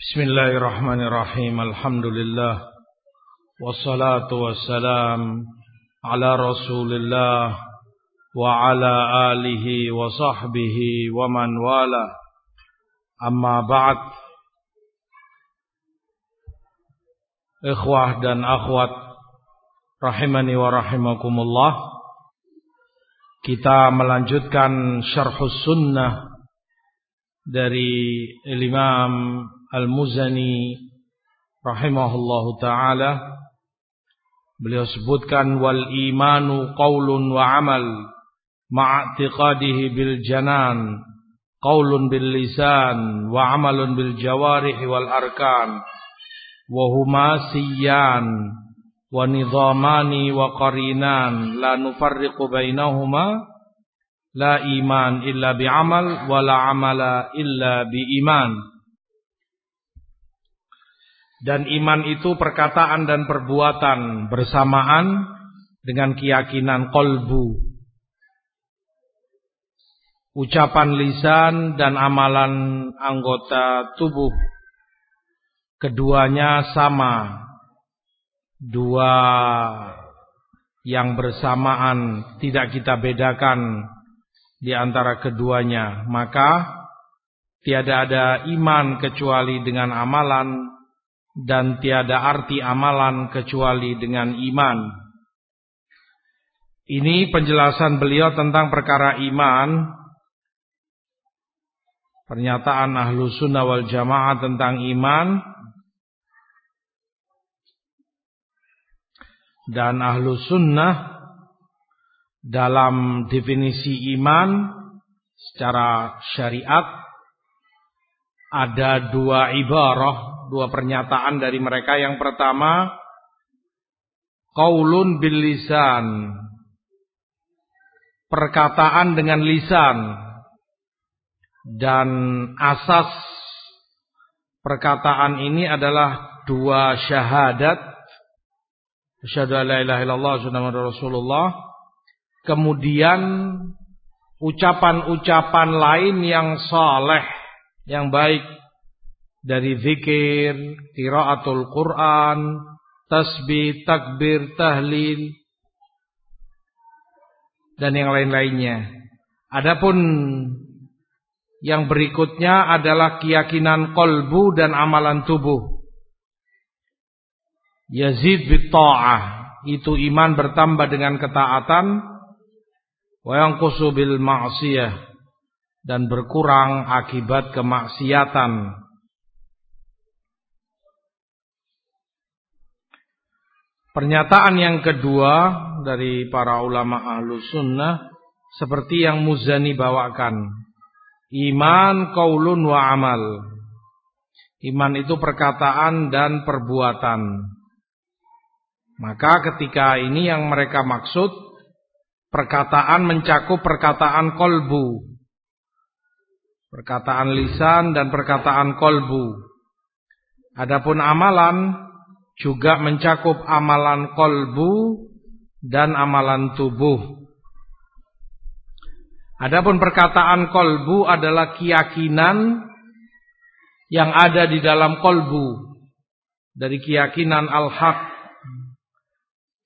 Bismillahirrahmanirrahim. Alhamdulillah. Wassalatu wassalam ala Rasulillah wa ala alihi wa. Kita melanjutkan syarhus sunnah dari Imam Al-Muzani rahimahullahu taala. Beliau sebutkan wal imanu qaulun wa amal ma'atiqadihi bil janan qaulun bil lisan wa amalun bil jawarih wal arkan wa huma siyan wa nizamani wa qarinan la nufarriqu bainahuma la iman illa bi amal wa la amala illa bi iman dan iman itu perkataan dan perbuatan bersamaan dengan keyakinan kolbu. Ucapan lisan dan amalan anggota tubuh. Keduanya sama. Dua yang bersamaan tidak kita bedakan di antara keduanya. Maka tiada ada iman kecuali dengan amalan dan tiada arti amalan kecuali dengan iman. Ini penjelasan beliau tentang perkara iman. Pernyataan ahlu sunnah wal jamaah tentang iman. Dan ahlu sunnah dalam definisi iman secara syariat ada dua ibarah dua pernyataan dari mereka. Yang pertama, qaulun bil lisan. Perkataan dengan lisan. Dan asas perkataan ini adalah dua syahadat. Asyhadu la ilaha illallah Rasulullah. Kemudian ucapan-ucapan lain yang saleh, yang baik dari zikir, qiraatul Quran, tasbih, takbir, tahlil dan yang lain-lainnya. Adapun yang berikutnya adalah keyakinan kolbu dan amalan tubuh. Yazid bitta'ah. Itu iman bertambah dengan ketaatan. Wa yang bil ma'siyah. Dan berkurang akibat kemaksiatan. Pernyataan yang kedua dari para ulama ahlu sunnah seperti yang Muzani bawakan. Iman kaulun wa amal. Iman itu perkataan dan perbuatan. Maka ketika ini yang mereka maksud perkataan mencakup perkataan kolbu. Perkataan lisan dan perkataan kolbu. Adapun amalan juga mencakup amalan kolbu dan amalan tubuh. Adapun perkataan kolbu adalah keyakinan yang ada di dalam kolbu dari keyakinan al-haq,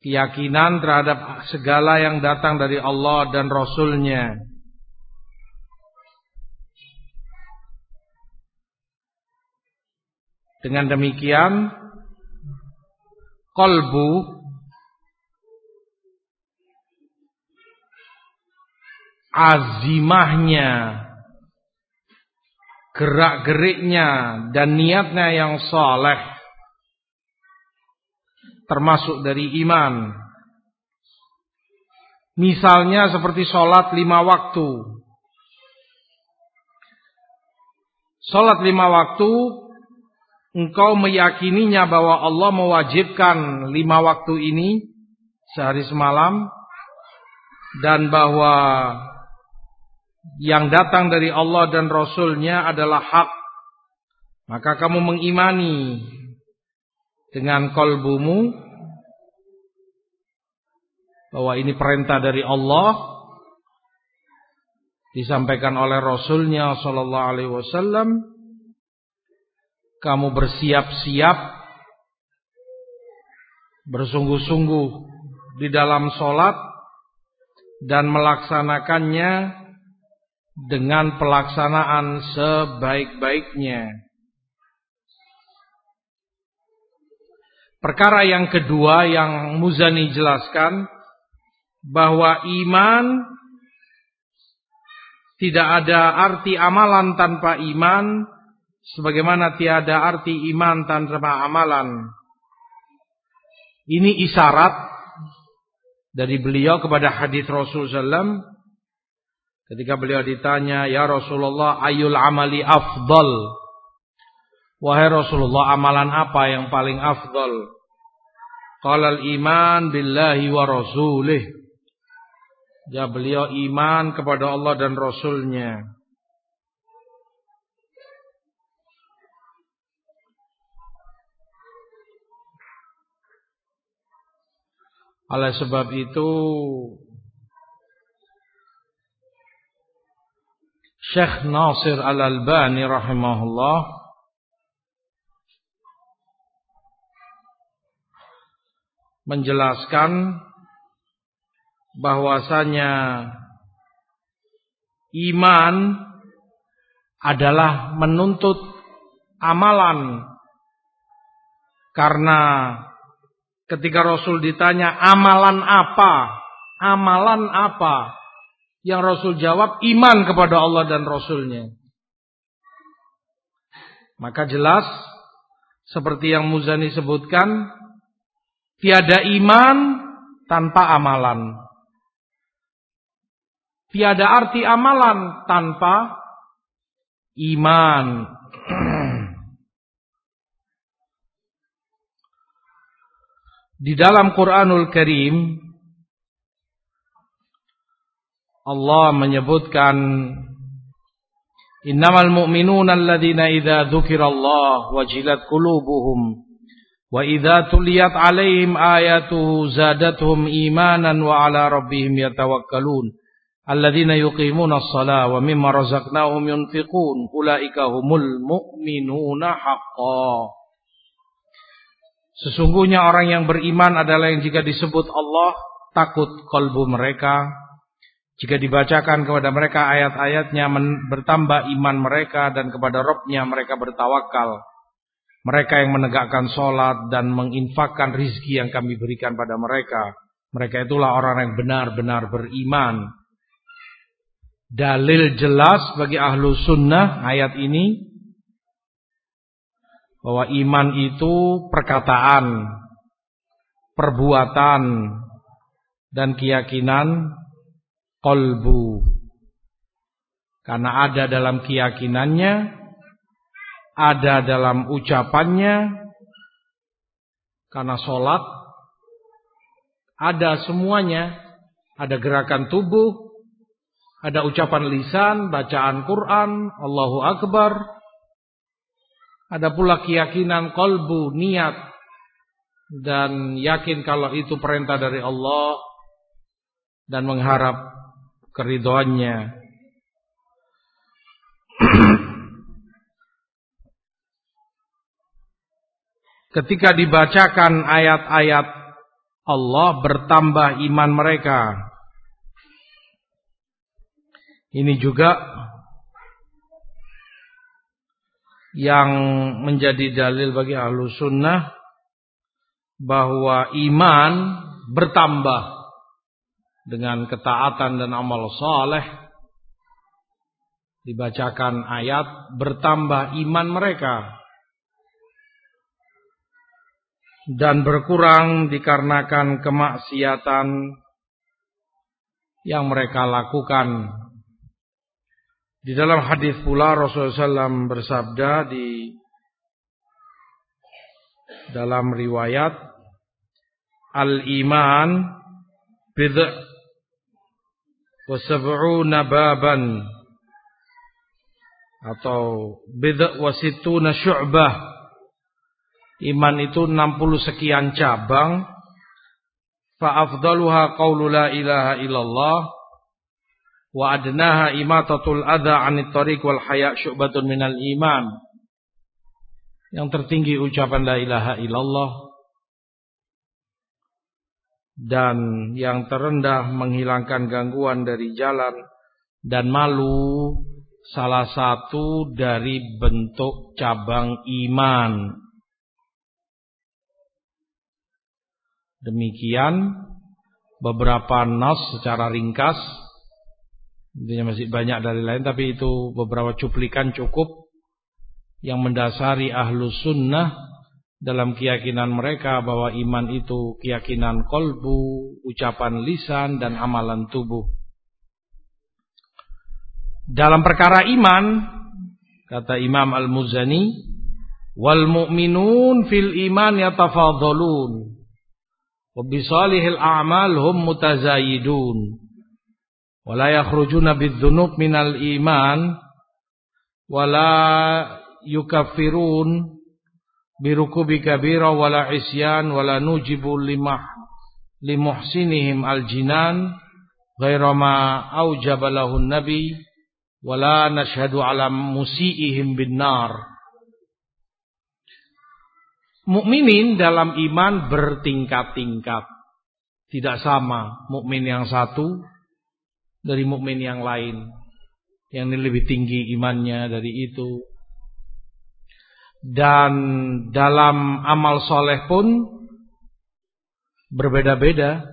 keyakinan terhadap segala yang datang dari Allah dan Rasulnya. Dengan demikian kolbu azimahnya gerak-geriknya dan niatnya yang soleh termasuk dari iman. Misalnya seperti sholat lima waktu. Sholat lima waktu engkau meyakininya bahwa Allah mewajibkan lima waktu ini sehari semalam dan bahwa yang datang dari Allah dan Rasulnya adalah hak. Maka kamu mengimani dengan kolbumu bahwa ini perintah dari Allah disampaikan oleh Rasulnya Sallallahu Alaihi Wasallam kamu bersiap-siap bersungguh-sungguh di dalam solat dan melaksanakannya dengan pelaksanaan sebaik-baiknya. Perkara yang kedua yang Muzani jelaskan bahwa iman tidak ada arti amalan tanpa iman sebagaimana tiada arti iman tanpa amalan. Ini isyarat dari beliau kepada hadis Rasul sallam ketika beliau ditanya, "Ya Rasulullah, ayul amali afdal?" Wahai Rasulullah, amalan apa yang paling afdal? Qala al-iman billahi wa rasulih. Ya beliau iman kepada Allah dan Rasulnya. Oleh sebab itu Syekh Nasir Al-Albani rahimahullah menjelaskan bahwasanya iman adalah menuntut amalan. Karena ketika Rasul ditanya amalan apa? Amalan apa? Yang Rasul jawab iman kepada Allah dan Rasulnya. Maka jelas seperti yang Muzani sebutkan Tiada iman tanpa amalan. Tiada arti amalan tanpa iman. Di dalam Quranul Karim Allah menyebutkan Innamal mu'minuna alladhina idza dzukirallah wajilat qulubuhum Wa idza tuliyat alaihim ayatuhu zadatuhum imanan wa ala rabbihim yatawakkalun. Alladzina yuqimuna as-salata wa mimma razaqnahum yunfiqun. Ulaika humul mu'minuna haqqo. Sesungguhnya orang yang beriman adalah yang jika disebut Allah takut kalbu mereka. Jika dibacakan kepada mereka ayat-ayatnya bertambah iman mereka dan kepada Robnya mereka bertawakal. Mereka yang menegakkan sholat dan menginfakkan rizki yang kami berikan pada mereka. Mereka itulah orang yang benar-benar beriman. Dalil jelas bagi ahlu sunnah ayat ini. Bahwa iman itu perkataan, perbuatan, dan keyakinan kolbu. Karena ada dalam keyakinannya ada dalam ucapannya karena sholat ada semuanya. Ada gerakan tubuh ada ucapan lisan bacaan Quran Allahu Akbar. Ada pula keyakinan kolbu niat dan yakin kalau itu perintah dari Allah dan mengharap keridoannya ketika dibacakan ayat-ayat Allah bertambah iman mereka. Ini juga yang menjadi dalil bagi ahlu sunnah bahwa iman bertambah dengan ketaatan dan amal saleh dibacakan ayat bertambah iman mereka dan berkurang dikarenakan kemaksiatan yang mereka lakukan. Di dalam hadis pula Rasulullah SAW bersabda di dalam riwayat Al-iman bid'a wa sab'una baban atau bid'a wa situna syu'bah Iman itu 60 sekian cabang. Fa'afdaluha qawlu la ilaha illallah. Wa adnaha imatatul adha anit tariq wal haya' syu'batun minal iman. Yang tertinggi ucapan la ilaha illallah dan yang terendah menghilangkan gangguan dari jalan dan malu salah satu dari bentuk cabang iman. Demikian beberapa nas secara ringkas. Intinya masih banyak dari lain tapi itu beberapa cuplikan cukup yang mendasari ahlu sunnah dalam keyakinan mereka bahwa iman itu keyakinan kolbu, ucapan lisan dan amalan tubuh. Dalam perkara iman, kata Imam Al-Muzani, wal mu'minun fil iman yatafadhalun. Wa bi salihil a'mal hum mutazayidun. Wa la yakhrujuna bidh-dhunub minal iman wa la yukaffirun birukubi kabira wala isyan wala nujibu limah limuhsinihim aljinan ghaira ma aujaba lahun nabi wala nashhadu ala musiihim bin nar Mukminin dalam iman bertingkat-tingkat. Tidak sama mukmin yang satu dari mukmin yang lain. Yang ini lebih tinggi imannya dari itu, dan dalam amal soleh pun berbeda-beda.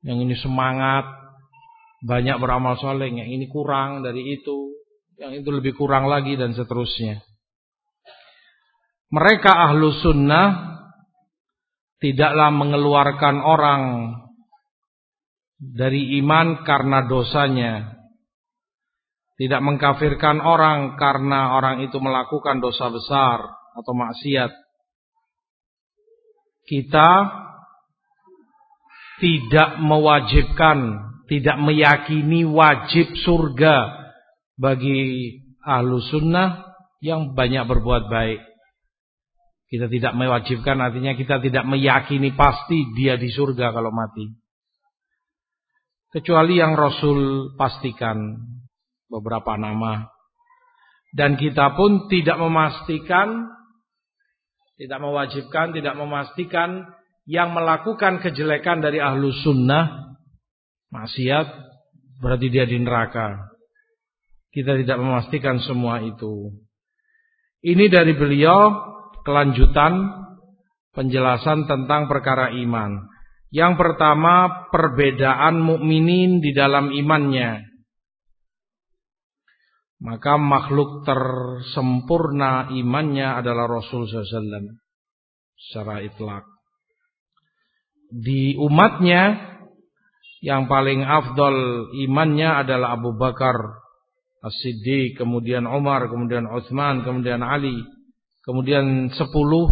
Yang ini semangat, banyak beramal soleh. Yang ini kurang dari itu. Yang itu lebih kurang lagi dan seterusnya. Mereka ahlu sunnah tidaklah mengeluarkan orang dari iman karena dosanya tidak mengkafirkan orang karena orang itu melakukan dosa besar atau maksiat. Kita tidak mewajibkan, tidak meyakini wajib surga bagi ahlu sunnah yang banyak berbuat baik. Kita tidak mewajibkan artinya kita tidak meyakini pasti dia di surga kalau mati. Kecuali yang Rasul pastikan beberapa nama. Dan kita pun tidak memastikan, tidak mewajibkan, tidak memastikan yang melakukan kejelekan dari ahlu sunnah, maksiat, berarti dia di neraka. Kita tidak memastikan semua itu. Ini dari beliau kelanjutan penjelasan tentang perkara iman. Yang pertama perbedaan mukminin di dalam imannya. Maka makhluk tersempurna imannya adalah Rasul SAW secara itlak. Di umatnya yang paling afdol imannya adalah Abu Bakar As-Siddiq, kemudian Umar, kemudian Utsman, kemudian Ali, kemudian sepuluh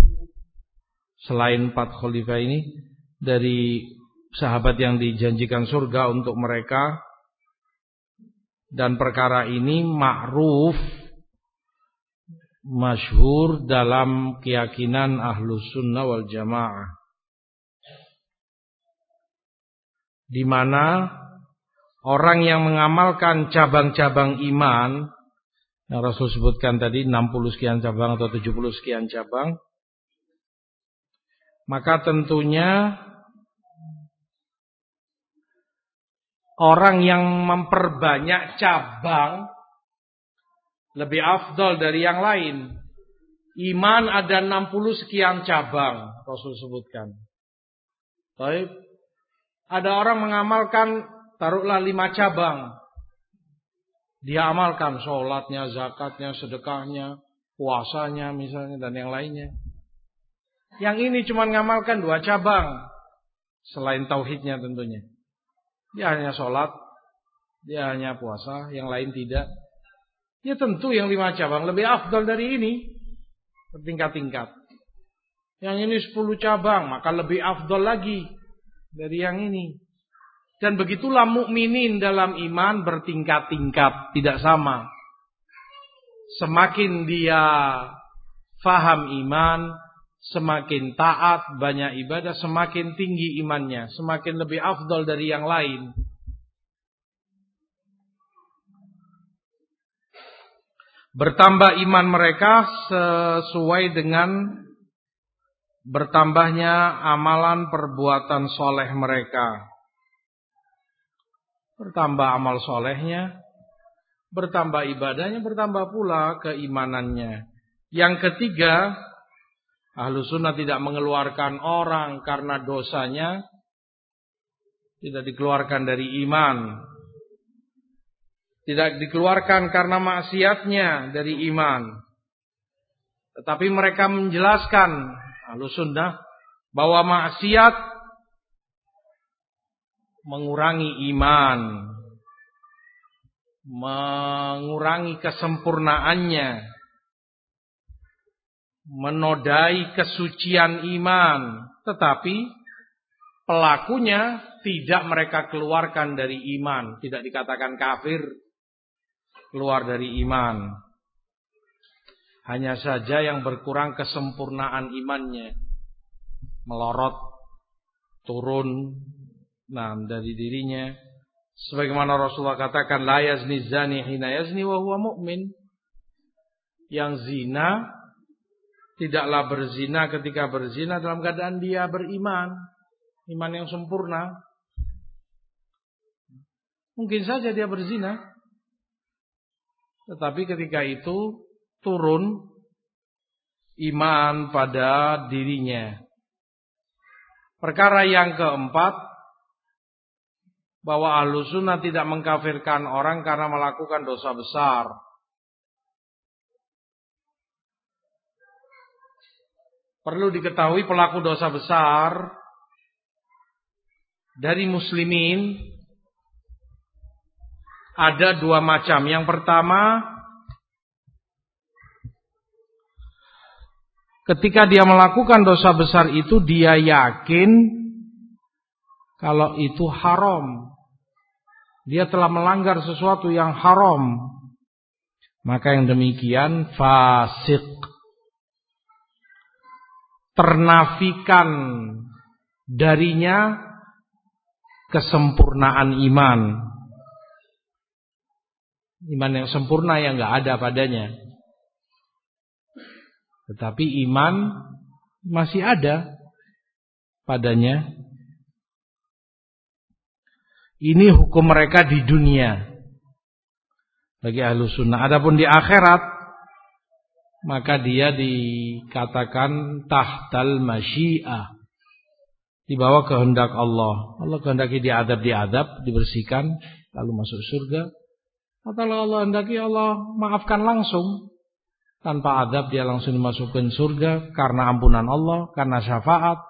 selain empat khalifah ini dari sahabat yang dijanjikan surga untuk mereka. Dan perkara ini ma'ruf masyhur dalam keyakinan ahlu sunnah wal jamaah. Di mana orang yang mengamalkan cabang-cabang iman yang Rasul sebutkan tadi 60 sekian cabang atau 70 sekian cabang maka tentunya orang yang memperbanyak cabang lebih afdol dari yang lain. Iman ada 60 sekian cabang, Rasul sebutkan. Baik. Ada orang mengamalkan taruhlah lima cabang. Dia amalkan sholatnya, zakatnya, sedekahnya, puasanya misalnya dan yang lainnya. Yang ini cuma mengamalkan dua cabang. Selain tauhidnya tentunya. Dia hanya sholat, dia hanya puasa, yang lain tidak. Ya tentu yang lima cabang lebih afdal dari ini. Bertingkat-tingkat. Yang ini sepuluh cabang, maka lebih afdal lagi dari yang ini. Dan begitulah mukminin dalam iman bertingkat-tingkat, tidak sama. Semakin dia faham iman, Semakin taat, banyak ibadah, semakin tinggi imannya, semakin lebih afdol dari yang lain. Bertambah iman mereka sesuai dengan bertambahnya amalan perbuatan soleh mereka. Bertambah amal solehnya, bertambah ibadahnya, bertambah pula keimanannya. Yang ketiga, ahlu sunnah tidak mengeluarkan orang karena dosanya, tidak dikeluarkan dari iman. Tidak dikeluarkan karena maksiatnya dari iman. Tetapi mereka menjelaskan ahlu sunnah bahwa maksiat mengurangi iman, mengurangi kesempurnaannya, menodai kesucian iman, tetapi pelakunya tidak mereka keluarkan dari iman, tidak dikatakan kafir, keluar dari iman. Hanya saja yang berkurang kesempurnaan imannya, melorot, turun, Nah, dari dirinya sebagaimana Rasulullah katakan la yazni zani hina yazni wa huwa mu'min. Yang zina tidaklah berzina ketika berzina dalam keadaan dia beriman, iman yang sempurna. Mungkin saja dia berzina. Tetapi ketika itu turun iman pada dirinya. Perkara yang keempat bahwa ahlu tidak mengkafirkan orang karena melakukan dosa besar. Perlu diketahui pelaku dosa besar dari muslimin ada dua macam. Yang pertama, ketika dia melakukan dosa besar itu dia yakin kalau itu haram. Dia telah melanggar sesuatu yang haram. Maka yang demikian fasik. Ternafikan darinya kesempurnaan iman. Iman yang sempurna yang nggak ada padanya. Tetapi iman masih ada padanya. Ini hukum mereka di dunia. Bagi ahlu sunnah. Adapun di akhirat. Maka dia dikatakan tahtal masyiah. Di bawah kehendak Allah. Allah kehendaki diadab diadab, dibersihkan, lalu masuk surga. Atau Allah hendaki Allah maafkan langsung. Tanpa adab dia langsung dimasukkan surga karena ampunan Allah, karena syafaat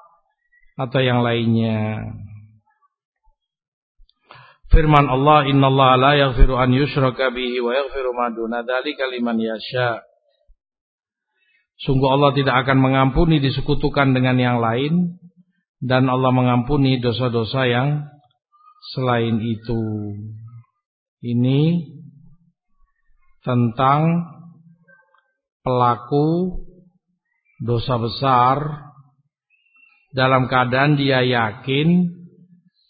atau yang lainnya. Firman Allah, Inna Allah la yaghfiru an yushraka bihi wa yaghfiru ma duna dzalika liman yasha. Sungguh Allah tidak akan mengampuni disekutukan dengan yang lain dan Allah mengampuni dosa-dosa yang selain itu. Ini tentang pelaku dosa besar dalam keadaan dia yakin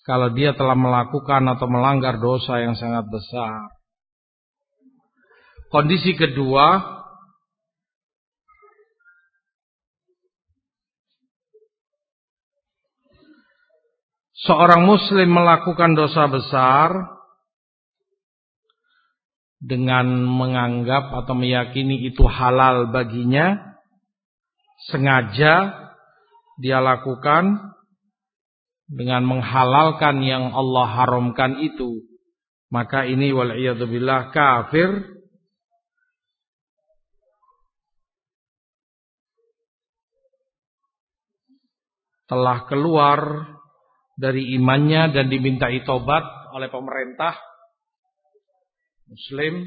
kalau dia telah melakukan atau melanggar dosa yang sangat besar. Kondisi kedua, seorang muslim melakukan dosa besar dengan menganggap atau meyakini itu halal baginya, sengaja dia lakukan dengan menghalalkan yang Allah haramkan itu maka ini wal billah kafir. Telah keluar dari imannya dan dimintai tobat oleh pemerintah muslim.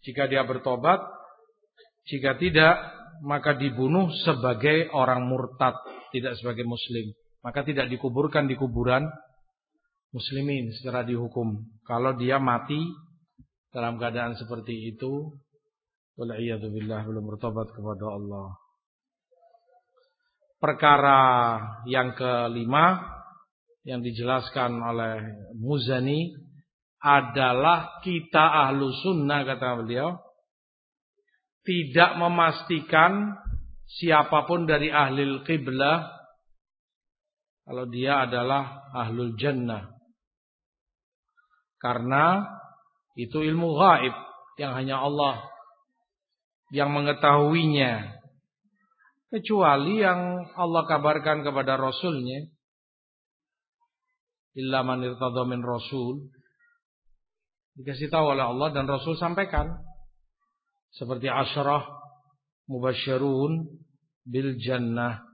Jika dia bertobat jika tidak maka dibunuh sebagai orang murtad tidak sebagai muslim maka tidak dikuburkan di kuburan muslimin secara dihukum. Kalau dia mati dalam keadaan seperti itu, billah belum bertobat kepada Allah. Perkara yang kelima yang dijelaskan oleh Muzani adalah kita ahlu sunnah kata beliau tidak memastikan siapa pun dari ahli qiblah kalau dia adalah ahlul jannah. Karena itu ilmu gaib yang hanya Allah yang mengetahuinya. Kecuali yang Allah kabarkan kepada Rasulnya. Illa man min Rasul. Dikasih tahu oleh Allah dan Rasul sampaikan. Seperti asyarah mubasyarun bil jannah.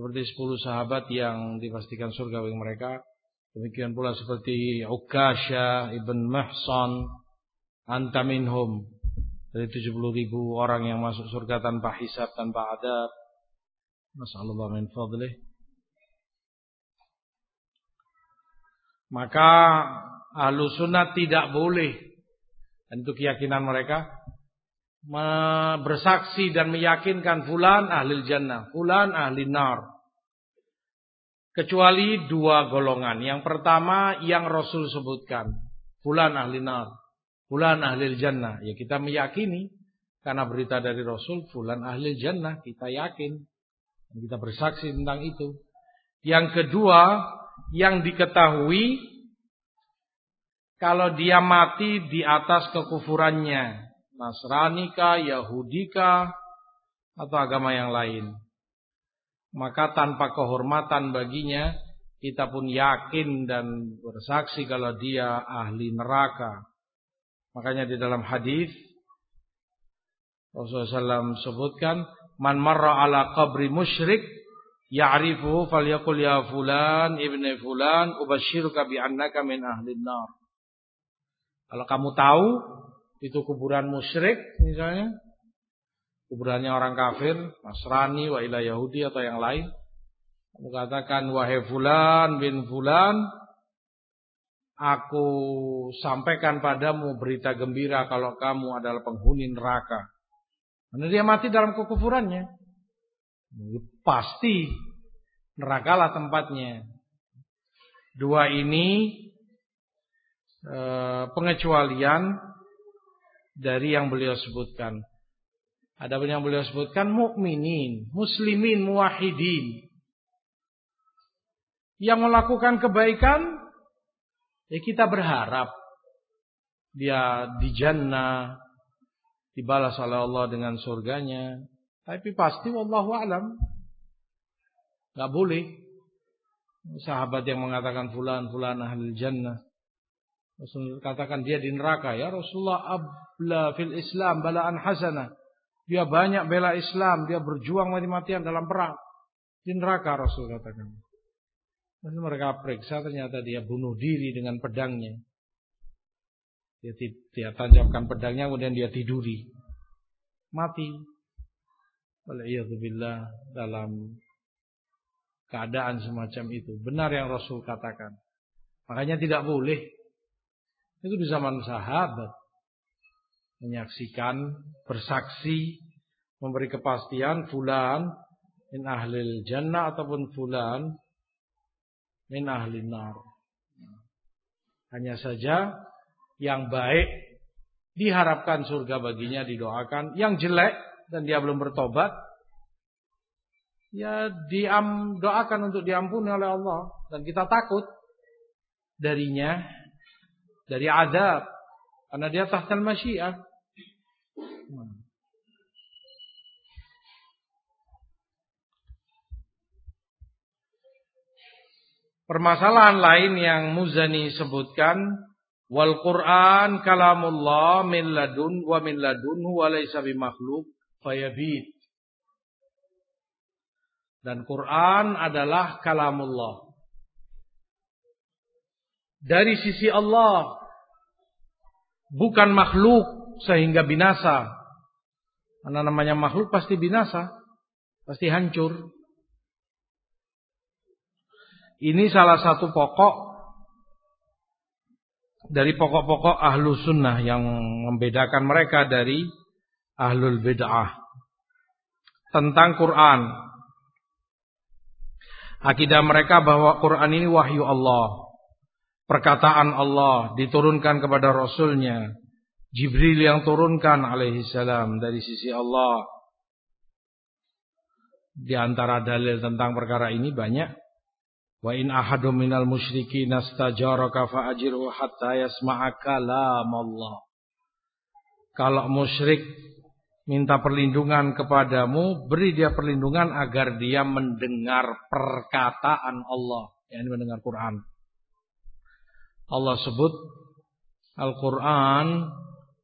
Seperti sepuluh sahabat yang dipastikan surga bagi mereka. Demikian pula seperti Ukasha ibn Mahsan. Anta minhum. Dari 70 ribu orang yang masuk surga tanpa hisab, tanpa adab. Masallallahu min fadlih. Maka ahlu sunnah tidak boleh itu keyakinan mereka bersaksi dan meyakinkan fulan ahli jannah, fulan ahli nar. Kecuali dua golongan. Yang pertama yang Rasul sebutkan, fulan ahli nar, fulan ahli jannah. Ya kita meyakini karena berita dari Rasul fulan ahli jannah, kita yakin. Kita bersaksi tentang itu. Yang kedua, yang diketahui kalau dia mati di atas kekufurannya. Nasrani kah, Yahudi kah, atau agama yang lain. Maka tanpa kehormatan baginya, kita pun yakin dan bersaksi kalau dia ahli neraka. Makanya di dalam hadis Rasulullah SAW sebutkan, Man marra ala qabri musyrik ya'rifuhu falyakul ya fulan ibni fulan ubashiruka bi annaka min ahli nar. Kalau kamu tahu itu kuburan musyrik misalnya, kuburannya orang kafir, Nasrani, wa ila Yahudi atau yang lain, kamu katakan wahai fulan bin fulan, aku sampaikan padamu berita gembira kalau kamu adalah penghuni neraka. Karena dia mati dalam kekufurannya. Pasti nerakalah tempatnya. Dua ini e, pengecualian dari yang beliau sebutkan. Ada yang beliau sebutkan mukminin, muslimin, muwahhidin. Yang melakukan kebaikan ya kita berharap dia di jannah dibalas oleh Allah dengan surganya. Tapi pasti wallahu alam. Gak boleh. Sahabat yang mengatakan fulan fulan ahli jannah. Rasul katakan dia di neraka ya Rasulullah abla fil Islam balaan hasanah. Dia banyak bela Islam, dia berjuang mati-matian dalam perang. Di neraka Rasul katakan. Lalu mereka periksa ternyata dia bunuh diri dengan pedangnya. Dia, dia pedangnya kemudian dia tiduri. Mati. Waliyahzubillah dalam keadaan semacam itu. Benar yang Rasul katakan. Makanya tidak boleh. Itu di zaman sahabat. Menyaksikan, bersaksi, memberi kepastian fulan min ahlil jannah ataupun fulan min ahlin nar. Hanya saja yang baik diharapkan surga baginya didoakan, yang jelek dan dia belum bertobat ya diam doakan untuk diampuni oleh Allah dan kita takut darinya dari azab karena dia tahtal masyiah. Permasalahan lain yang Muzani sebutkan Wal Quran kalamullah min ladun wa min ladunhu wa laysa bimakhluk fayabid. Dan Quran adalah kalamullah. Dari sisi Allah bukan makhluk sehingga binasa. Karena namanya makhluk pasti binasa, pasti hancur. Ini salah satu pokok dari pokok-pokok ahlu sunnah yang membedakan mereka dari ahlul bid'ah tentang Quran. Akidah mereka bahwa Quran ini wahyu Allah, perkataan Allah diturunkan kepada Rasulnya Jibril yang turunkan alaihi salam dari sisi Allah. Di antara dalil tentang perkara ini banyak. Wa in ahadum minal musyrikin astajaraka fa'ajirhu hatta yasma'a kalam Allah. Kalau musyrik minta perlindungan kepadamu, beri dia perlindungan agar dia mendengar perkataan Allah, yang mendengar Quran. Allah sebut Al-Quran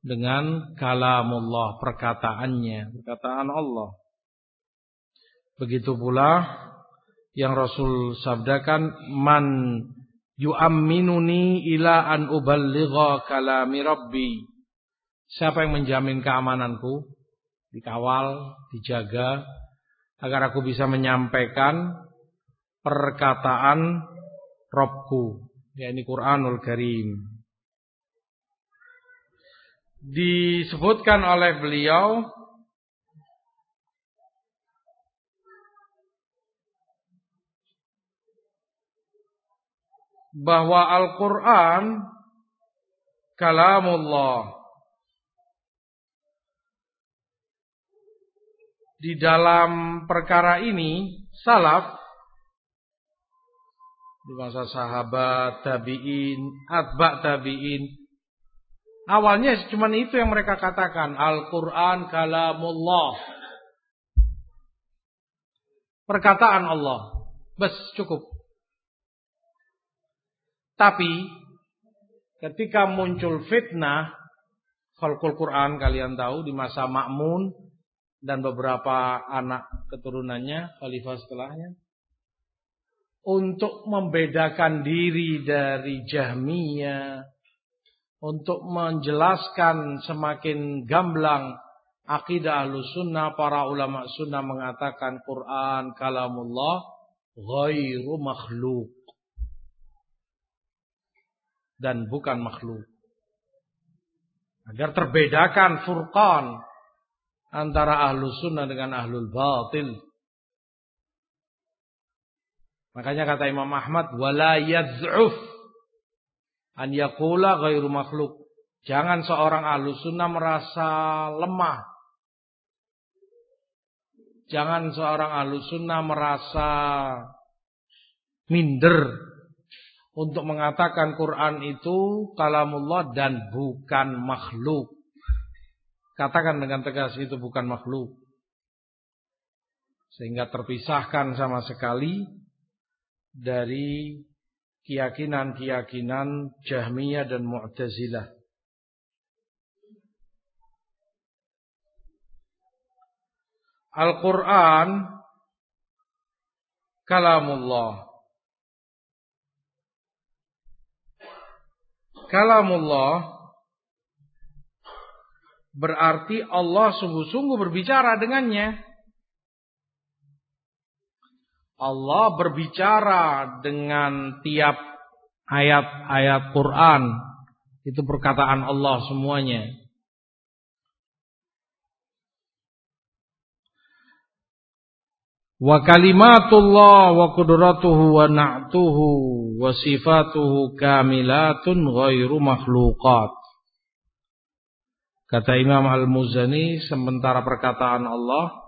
dengan kalamullah, perkataannya, perkataan Allah. Begitu pula yang Rasul sabdakan, man yu'amminuni ila an uballigha kalami rabbi. Siapa yang menjamin keamananku? dikawal, dijaga agar aku bisa menyampaikan perkataan Robku, yakni Quranul Karim. Disebutkan oleh beliau bahwa Al-Quran kalamullah di dalam perkara ini salaf di masa sahabat, tabi'in, atba' tabi'in. Awalnya cuma itu yang mereka katakan. Al-Qur'an kalamullah. Perkataan Allah. Bes cukup. Tapi ketika muncul fitnah khalqul Quran kalian tahu di masa Ma'mun dan beberapa anak keturunannya khalifah setelahnya untuk membedakan diri dari Jahmiyah untuk menjelaskan semakin gamblang akidah sunnah para ulama sunnah mengatakan Quran kalamullah ghairu makhluk dan bukan makhluk agar terbedakan furqan antara ahlu sunnah dengan ahlul batil. Makanya kata Imam Ahmad, wala yad'uf an yakula ghairu makhluk. Jangan seorang ahlu sunnah merasa lemah. Jangan seorang ahlu sunnah merasa minder untuk mengatakan Quran itu kalamullah dan bukan makhluk. Katakan dengan tegas itu bukan makhluk. Sehingga terpisahkan sama sekali dari keyakinan-keyakinan Jahmiyah dan Mu'tazilah. Al-Quran Kalamullah Kalamullah Berarti Allah sungguh-sungguh berbicara dengannya. Allah berbicara dengan tiap ayat-ayat Quran. Itu perkataan Allah semuanya. Wa kalimatullah wa kudratuhu wa na'tuhu wa sifatuhu kamilatun ghairu makhluqat. Kata Imam Al-Muzani sementara perkataan Allah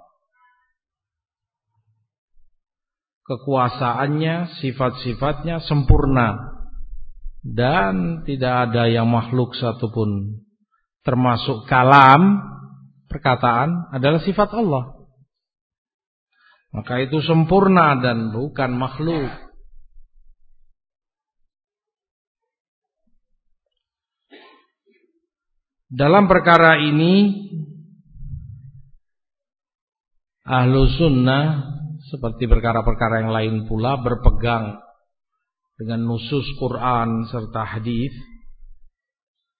kekuasaannya, sifat-sifatnya sempurna dan tidak ada yang makhluk satupun termasuk kalam perkataan adalah sifat Allah. Maka itu sempurna dan bukan makhluk. Dalam perkara ini Ahlu sunnah Seperti perkara-perkara yang lain pula Berpegang Dengan nusus Quran serta hadis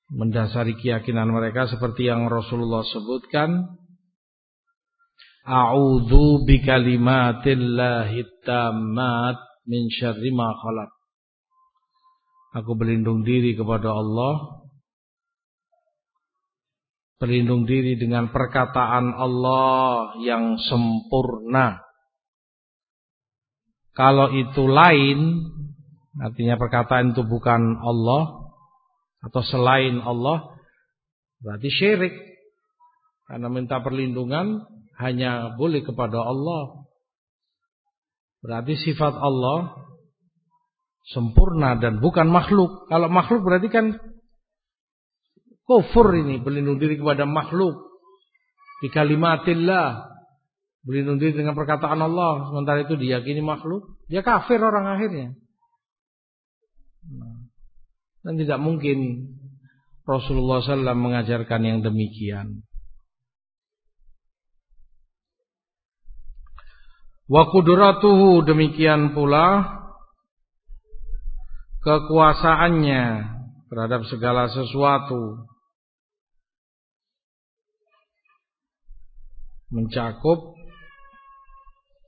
Mendasari keyakinan mereka Seperti yang Rasulullah sebutkan A'udhu bikalimatillahi tammat Min syarri ma khalaq Aku berlindung diri kepada Allah Berlindung diri dengan perkataan Allah yang sempurna. Kalau itu lain, artinya perkataan itu bukan Allah atau selain Allah, Berarti syirik. Karena minta perlindungan hanya boleh kepada Allah. Berarti sifat Allah sempurna dan bukan makhluk. Kalau makhluk berarti kan kufur ini berlindung diri kepada makhluk. Di kalimatillah berlindung diri dengan perkataan Allah sementara itu diyakini makhluk, dia kafir orang akhirnya. Dan tidak mungkin Rasulullah SAW mengajarkan yang demikian. Wa kudratuhu demikian pula kekuasaannya terhadap segala sesuatu mencakup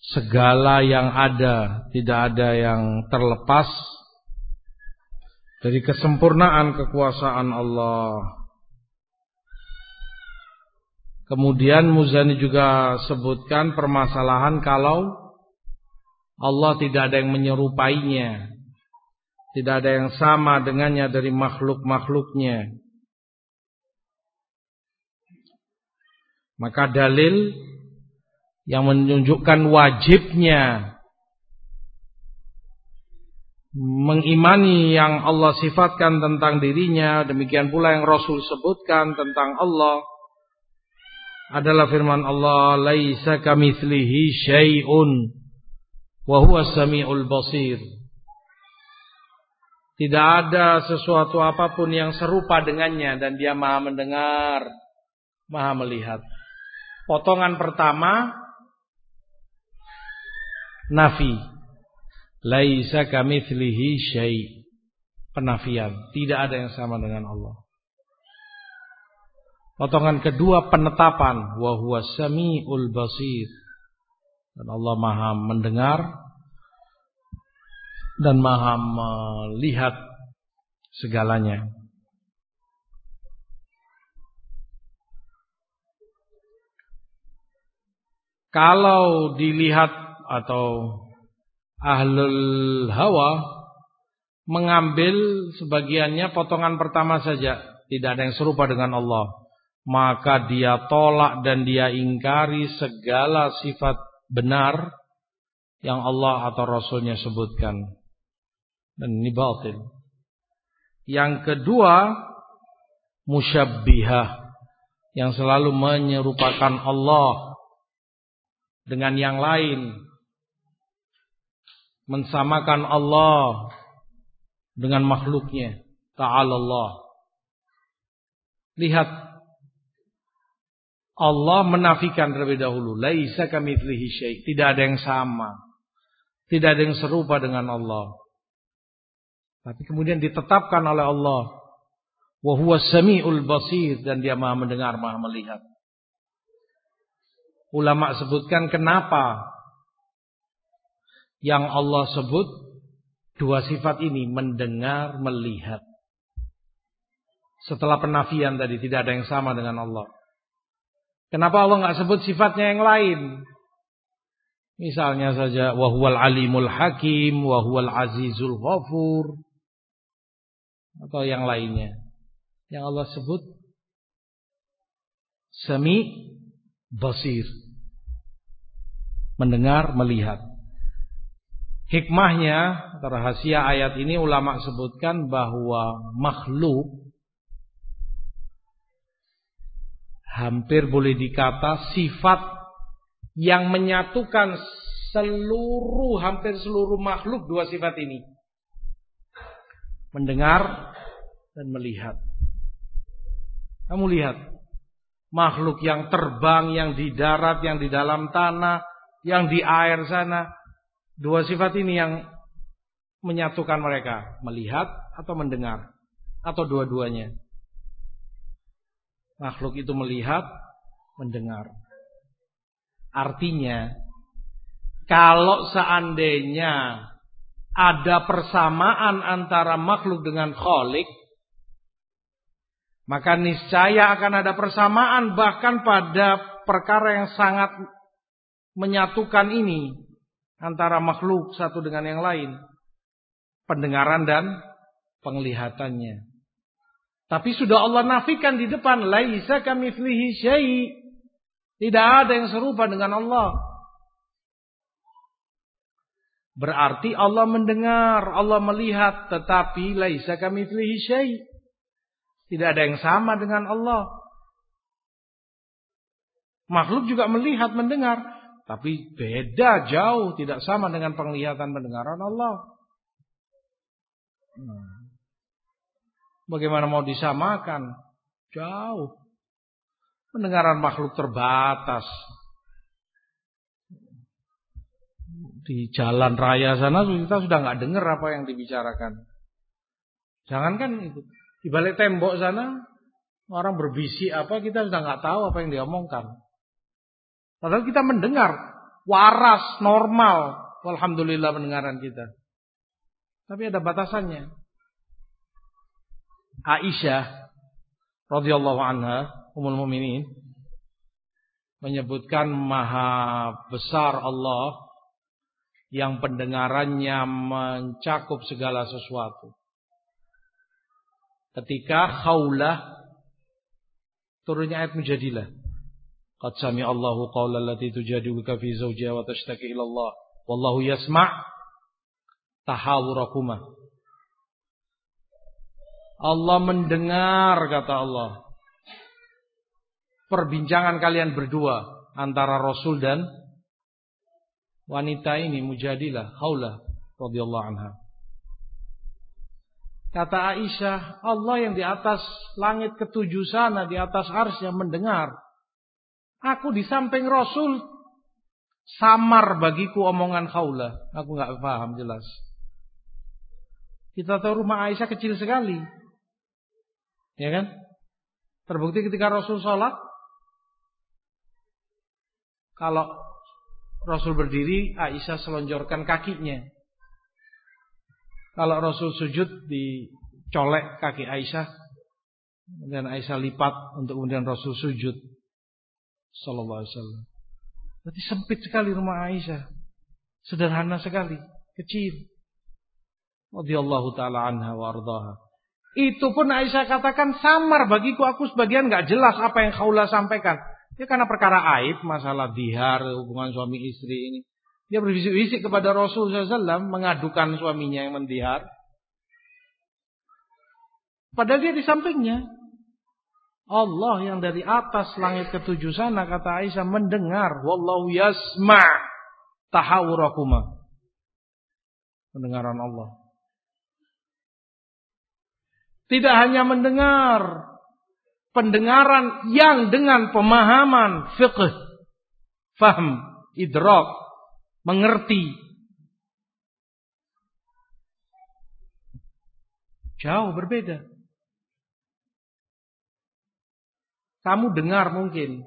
segala yang ada, tidak ada yang terlepas dari kesempurnaan kekuasaan Allah. Kemudian Muzani juga sebutkan permasalahan kalau Allah tidak ada yang menyerupainya. Tidak ada yang sama dengannya dari makhluk-makhluknya. Maka dalil yang menunjukkan wajibnya mengimani yang Allah sifatkan tentang dirinya, demikian pula yang Rasul sebutkan tentang Allah adalah firman Allah, "Laisa kamitslihi syai'un wa huwa samiul basir." Tidak ada sesuatu apa pun yang serupa dengannya dan dia Maha mendengar, Maha melihat. Potongan pertama nafi Laisa kamitslihi syai. Penafian, tidak ada yang sama dengan Allah. Potongan kedua penetapan wa huwa samiul basir. Dan Allah Maha mendengar dan Maha melihat segalanya. Kalau dilihat atau ahlul hawa mengambil sebagiannya potongan pertama saja, tidak ada yang serupa dengan Allah. Maka dia tolak dan dia ingkari segala sifat benar yang Allah atau Rasulnya sebutkan. Dan ini batil. Yang kedua, musyabbihah. Yang selalu menyerupakan Allah dengan yang lain mensamakan Allah dengan makhluknya. Ta'ala Allah. Lihat. Allah menafikan terlebih dahulu. Laisa kamitslihi syai. Tidak ada yang sama. Tidak ada yang serupa dengan Allah. Tapi kemudian ditetapkan oleh Allah. Wa huwa samiul basir. Dan dia maha mendengar, maha melihat. Ulama sebutkan kenapa yang Allah sebut dua sifat ini mendengar, melihat. Setelah penafian tadi tidak ada yang sama dengan Allah. Kenapa Allah nggak sebut sifatnya yang lain? Misalnya saja wahwal alimul hakim, wahwal azizul ghafur atau yang lainnya. Yang Allah sebut semi basir. Mendengar, melihat. Hikmahnya, rahasia ayat ini ulama sebutkan bahwa makhluk hampir boleh dikata sifat yang menyatukan seluruh hampir seluruh makhluk dua sifat ini. Mendengar dan melihat. Kamu lihat makhluk yang terbang, yang di darat, yang di dalam tanah, yang di air sana Dua sifat ini yang menyatukan mereka, melihat atau mendengar atau dua-duanya. Makhluk itu melihat, mendengar. Artinya, kalau seandainya ada persamaan antara makhluk dengan kholik, maka niscaya akan ada persamaan bahkan pada perkara yang sangat menyatukan ini antara makhluk satu dengan yang lain. Pendengaran dan penglihatannya. Tapi sudah Allah nafikan di depan, laisa kamitslihi syai'. Tidak ada yang serupa dengan Allah. Berarti Allah mendengar, Allah melihat, tetapi laisa kamitslihi syai'. Tidak ada yang sama dengan Allah. Makhluk juga melihat, mendengar, tapi beda jauh, tidak sama dengan penglihatan pendengaran Allah. Hmm. Bagaimana mau disamakan? Jauh. Pendengaran makhluk terbatas. Di jalan raya sana kita sudah nggak dengar apa yang dibicarakan. Jangankan itu. Di balik tembok sana orang berbisik apa kita sudah nggak tahu apa yang diomongkan. Padahal kita mendengar waras, normal. Alhamdulillah pendengaran kita. Tapi ada batasannya. Aisyah radhiyallahu anha umul mukminin menyebutkan maha besar Allah yang pendengarannya mencakup segala sesuatu. Ketika khaulah turunnya ayat mujadilah. Qad sami Allahu qawla allati tujadiluka fi zawjiha wa tashtaki ila Allah wallahu yasma' tahawurakuma. Allah mendengar kata Allah perbincangan kalian berdua antara Rasul dan wanita ini Mujadilah Khawlah radhiyallahu anha. Kata Aisyah, Allah yang di atas langit ketujuh sana, di atas ars yang mendengar. Aku di samping Rasul, samar bagiku omongan Khawlah. Aku nggak paham jelas. Kita tahu rumah Aisyah kecil sekali. Ya kan? Terbukti ketika Rasul sholat. Kalau Rasul berdiri, Aisyah selonjorkan kakinya. Kalau Rasul sujud, dicolek kaki Aisyah. Dan Aisyah lipat untuk kemudian Rasul sujud. Sallallahu alaihi wasallam. Berarti sempit sekali rumah Aisyah. Sederhana sekali, kecil. Radhiyallahu taala anha wa ardaha. Itu pun Aisyah katakan samar bagiku aku sebagian nggak jelas apa yang Khawla sampaikan. Ya karena perkara aib, masalah dihar, hubungan suami istri ini. Dia berbisik-bisik kepada Rasulullah SAW mengadukan suaminya yang mendihar. Padahal dia di sampingnya. Allah yang dari atas langit ketujuh sana kata Aisyah mendengar. Wallahu yasma' tahawurakuma. Pendengaran Allah. Tidak hanya mendengar pendengaran yang dengan pemahaman fiqh, faham, idrak, mengerti. Jauh berbeda. Kamu dengar mungkin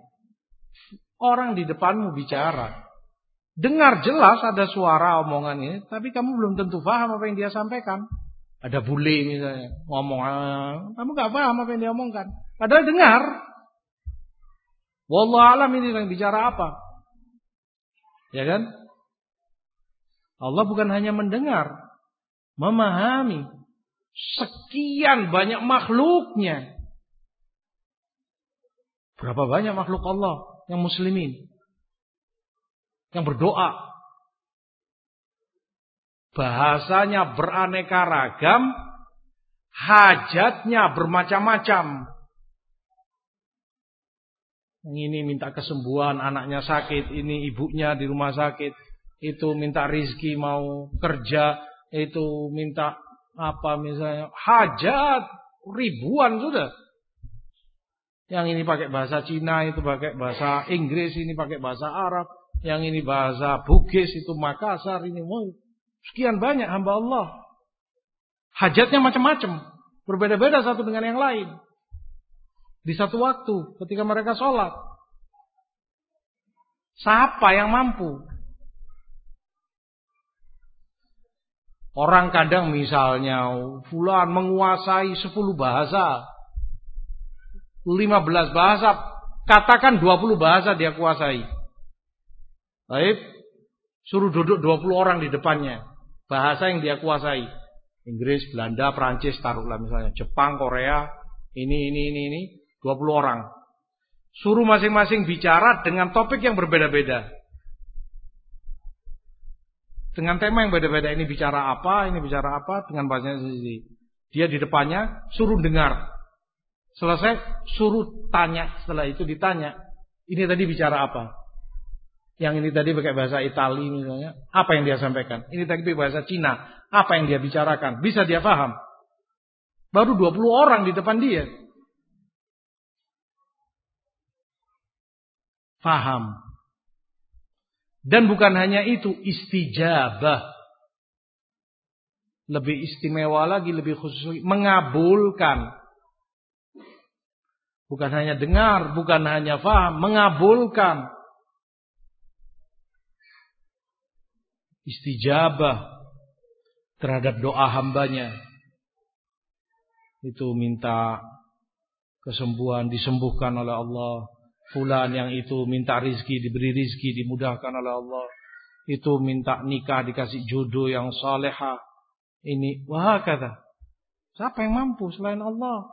orang di depanmu bicara. Dengar jelas ada suara omongannya, tapi kamu belum tentu paham apa yang dia sampaikan. Ada bule misalnya ngomong, ah, kamu gak paham apa yang dia omongkan. Padahal dengar. Wallah alam ini yang bicara apa? Ya kan? Allah bukan hanya mendengar, memahami sekian banyak makhluknya. Berapa banyak makhluk Allah yang muslimin yang berdoa Bahasanya beraneka ragam, hajatnya bermacam-macam. Ini minta kesembuhan, anaknya sakit, ini ibunya di rumah sakit, itu minta rizki mau kerja, itu minta apa misalnya, hajat ribuan sudah. Yang ini pakai bahasa Cina, itu pakai bahasa Inggris, ini pakai bahasa Arab, yang ini bahasa Bugis, itu Makassar, ini mau Sekian banyak hamba Allah. Hajatnya macam-macam. Berbeda-beda satu dengan yang lain. Di satu waktu ketika mereka sholat. Siapa yang mampu? Orang kadang misalnya Fulan menguasai 10 bahasa 15 bahasa Katakan 20 bahasa dia kuasai Baik Suruh duduk 20 orang di depannya bahasa yang dia kuasai. Inggris, Belanda, Prancis, taruhlah misalnya, Jepang, Korea, Ini, ini, ini, ini. 20 orang. Suruh masing-masing bicara dengan topik yang berbeda-beda. Dengan tema yang beda-beda. Ini bicara apa, ini bicara apa, dengan bahasanya sendiri. Dia di depannya, suruh dengar. Selesai, suruh tanya. Setelah itu ditanya. Ini tadi bicara apa? Yang ini tadi pakai bahasa Itali misalnya. Apa yang dia sampaikan? Ini tadi pakai bahasa Cina. Apa yang dia bicarakan? Bisa dia paham. Baru 20 orang di depan dia. Faham. Dan bukan hanya itu, istijabah. Lebih istimewa lagi, lebih khusus. Mengabulkan. Bukan hanya dengar, bukan hanya faham. Mengabulkan. Istijabah terhadap doa hambanya. Itu minta kesembuhan, disembuhkan oleh Allah Fulan yang itu minta rizki, diberi rizki, dimudahkan oleh Allah. Itu minta nikah, dikasih jodoh yang saleha. Ini, wah kata. Siapa yang mampu selain Allah?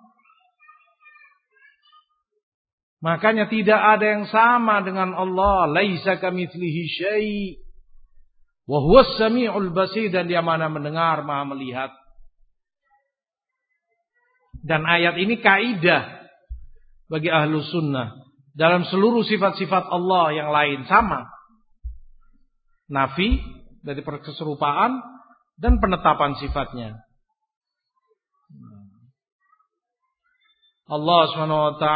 Makanya tidak ada yang sama dengan Allah. Laisa kamitslihi syai'. Wa samiul basir dan dia mana mendengar, maha melihat. Dan ayat ini kaidah bagi ahlu sunnah dalam seluruh sifat-sifat Allah yang lain sama. Nafi dari keserupaan dan penetapan sifatnya. Allah SWT